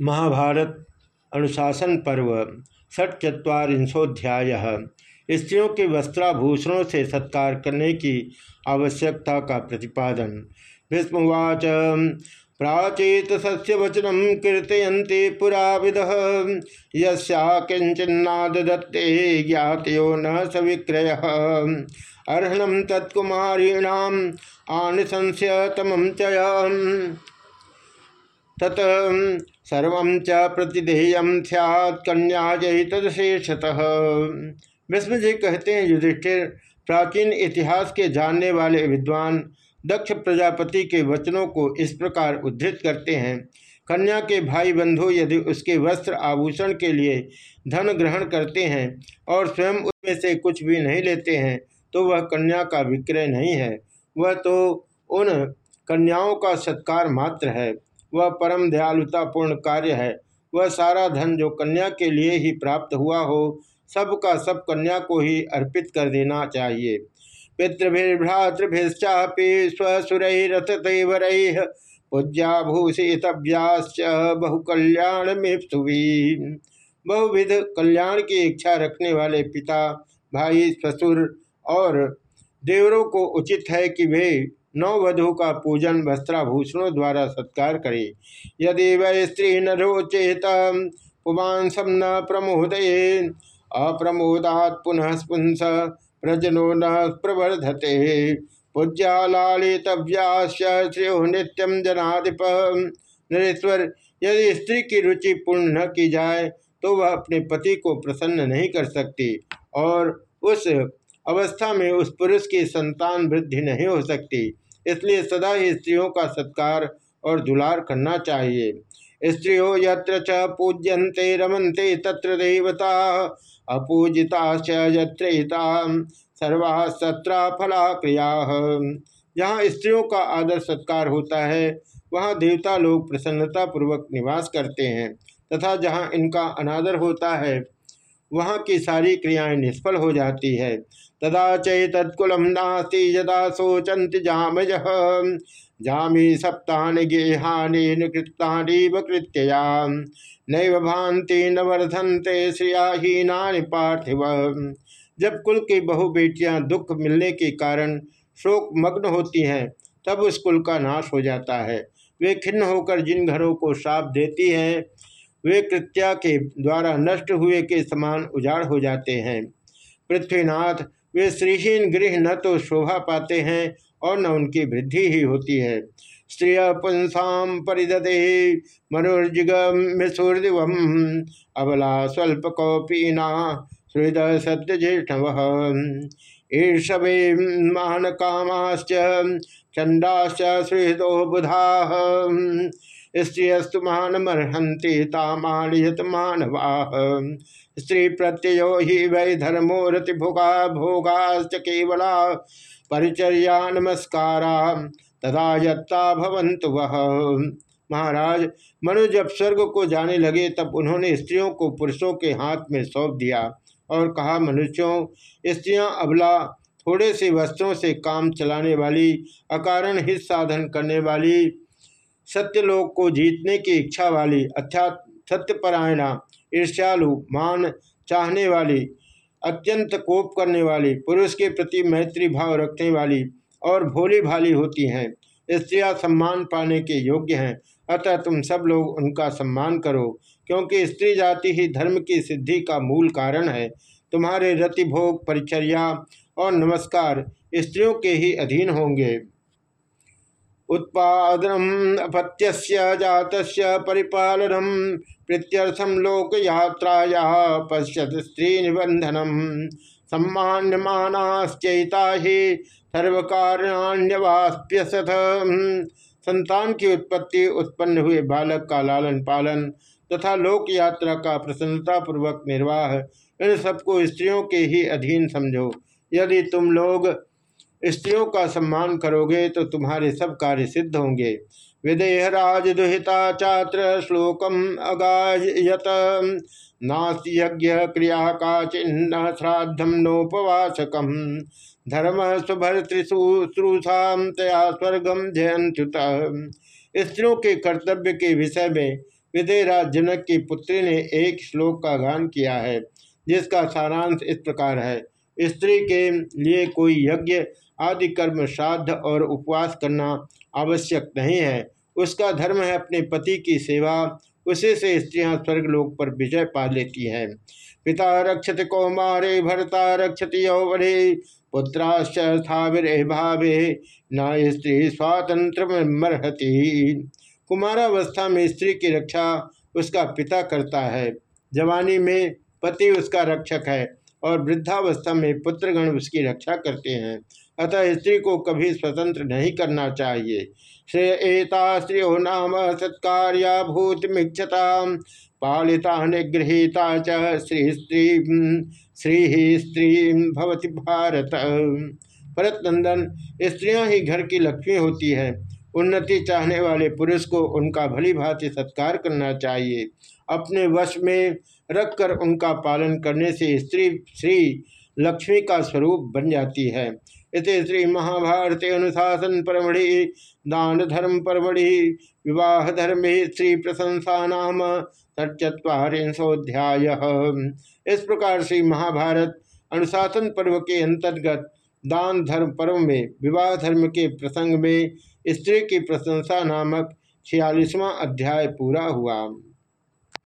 महाभारत अनुशासन पर्व षटचत्वारिंशोध्याय स्त्रियों के वस्त्राभूषणों से सत्कार करने की आवश्यकता का प्रतिपादन। भीष्मवाच प्राचीत सस्य वचनम पुरा विद। किंचिन्नाद दत्ते ज्ञातो न सविक्रय। अर्हणम तत्कुमारीणाम आनिशंस्य तमम च तत सर्व च प्रतिधेय सैत् कन्या जय तदशेषतः। विष्णु जी कहते हैं, युधिष्ठिर, प्राचीन इतिहास के जानने वाले विद्वान दक्ष प्रजापति के वचनों को इस प्रकार उद्धृत करते हैं। कन्या के भाई बंधु यदि उसके वस्त्र आभूषण के लिए धन ग्रहण करते हैं और स्वयं उसमें से कुछ भी नहीं लेते हैं तो वह कन्या का विक्रय नहीं है। वह तो उन कन्याओं का सत्कार मात्र है। वह परम दयालुतापूर्ण कार्य है। वह सारा धन जो कन्या के लिए ही प्राप्त हुआ हो सब का सब कन्या को ही अर्पित कर देना चाहिए। पितृभिर्भ्रातृभिश्चापि स्वसुरैरथवर पूज्याभूषितव्याश्च बहुकल्याण में बहुविध कल्याण की इच्छा रखने वाले पिता, भाई, ससुर और देवरों को उचित है कि वे नववधु का पूजन वस्त्राभूषणों द्वारा सत्कार करे। यदि वह स्त्री न रोचेत पुमांसम न प्रमोदये, अप्रमोदात पुनः स्पुंस, प्रजनो न प्रवर्धते। पूज्यालालितव्याश्रियो नित्यम जनाधिप। नरेश्वर, यदि स्त्री की रुचि पूर्ण न की जाए तो वह अपने पति को प्रसन्न नहीं कर सकती और उस अवस्था में उस पुरुष की संतान वृद्धि नहीं हो सकती। इसलिए सदा ही स्त्रियों का सत्कार और दुलार करना चाहिए। स्त्रियो यत्र च पूज्यन्ते रमन्ते तत्र देवता अपूजिता यत्रिता, सर्वा सत्रा फला क्रिया। जहाँ स्त्रियों का आदर सत्कार होता है, वहाँ देवता लोग प्रसन्नता पूर्वक निवास करते हैं, तथा जहाँ इनका अनादर होता है वहाँ की सारी क्रियाएँ निष्फल हो जाती है। तदा चैतत्कुलम नास्ति यदा शोचंत जामज जामी सप्तानि गेहानि निकृत्तानि वकृत्यया नैव भांति न वर्धनते श्रियाहीना पार्थिव। जब कुल की बहु बेटियाँ दुख मिलने के कारण शोक मग्न होती हैं, तब उस कुल का नाश हो जाता है। वे खिन्न होकर जिन घरों को श्राप देती हैं वे कृत्या के द्वारा नष्ट हुए के समान उजाड़ हो जाते हैं। पृथ्वीनाथ, वे श्रीहीन गृह न तो शोभा पाते हैं और न उनकी वृद्धि ही होती है। स्त्रिय पुंसा परिदते मनोर्जिगम अबला स्वल्प कौपीना हृद सत्य ज्येष्ठव ईर्षवे मान कामाश्च चंडाश्च सुहृदो बुधा। स्त्रियस्तु मानमर्हन्ति तामानियत मानवा स्त्री प्रत्ययो ही वै धर्मो रति भोगा भोगाश्च केवला परिचर्या नमस्कारा तथा यत्ता भवंतु वह महाराज, मनु जब स्वर्ग को जाने लगे तब उन्होंने स्त्रियों को पुरुषों के हाथ में सौंप दिया और कहा, मनुष्यों, स्त्रियाँ अबला, थोड़े से वस्त्रों से काम चलाने वाली, अकारण हित साधन करने वाली सत्यलोक को जीतने की इच्छा वाली अर्थात सत्यपरायणा, ईर्ष्यालु, मान चाहने वाली, अत्यंत कोप करने वाली, पुरुष के प्रति मैत्री भाव रखने वाली और भोली भाली होती हैं। स्त्रियाँ सम्मान पाने के योग्य हैं। अतः तुम सब लोग उनका सम्मान करो, क्योंकि स्त्री जाति ही धर्म की सिद्धि का मूल कारण है। तुम्हारे रति भोग परिचर्या और नमस्कार स्त्रियों के ही अधीन होंगे। उत्पादनम अपत्य जात परिपालनम प्रीत्यर्थम लोक यात्राया पश्यत स्त्री निबंधनम सम्मान्यमानाश्चैता ही सर्वकार्याण्यवाप्यसथ संतान की उत्पत्ति उत्पन्न हुए बालक का लालन पालन तथा लोक यात्रा का प्रसन्नता पूर्वक निर्वाह, इन सबको स्त्रियों के ही अधीन समझो। यदि तुम लोग स्त्रियों का सम्मान करोगे तो तुम्हारे सब कार्य सिद्ध होंगे। विदेह राज दुहिता चात्र श्लोकम अगायत नास्ति यज्ञ क्रिया का चिन्ह श्राद्धम नोपवासकम धर्म सुभर्तृशुश्रूषा तया स्वर्गम जयंत्युत स्त्रियों के कर्तव्य के विषय में विदयराज जनक की पुत्री ने एक श्लोक का गान किया है, जिसका सारांश इस प्रकार है। स्त्री के लिए कोई यज्ञ आदि कर्म, श्राद्ध और उपवास करना आवश्यक नहीं है। उसका धर्म है अपने पति की सेवा। उसी से स्त्रियाँ स्वर्गलोक पर विजय पा लेती हैं। पिता रक्षति कौमारे, भरता रक्षति यौवने, पुत्राश्च स्थाविर भावे न स्त्री स्वातंत्र मरहती। कुमारावस्था में स्त्री की रक्षा उसका पिता करता है। जवानी में पति उसका रक्षक है। और वृद्धावस्था में पुत्रगण उसकी रक्षा करते हैं। अतः स्त्री को कभी स्वतंत्र नहीं करना चाहिए। श्रेता स्त्रियो नाम सत्कार्या भूतमीक्षता पालिता निगृहीता च श्री स्त्री, श्री ही स्त्री भवती भारत। भरत नंदन स्त्रियाँ ही घर की लक्ष्मी होती है। उन्नति चाहने वाले पुरुष को उनका भली भांति सत्कार करना चाहिए। अपने वश में रखकर उनका पालन करने से स्त्री, श्री लक्ष्मी का स्वरूप बन जाती है। इस श्री महाभारत अनुशासन परमढ़ि दान धर्म परमढ़ि विवाह धर्म ही श्री प्रशंसा नाम षट्चत्वारिंशोध्याय इस प्रकार से महाभारत अनुशासन पर्व के अंतर्गत दान धर्म पर्व में विवाह धर्म के प्रसंग में स्त्री की प्रशंसा नामक छियालीसवां अध्याय पूरा हुआ।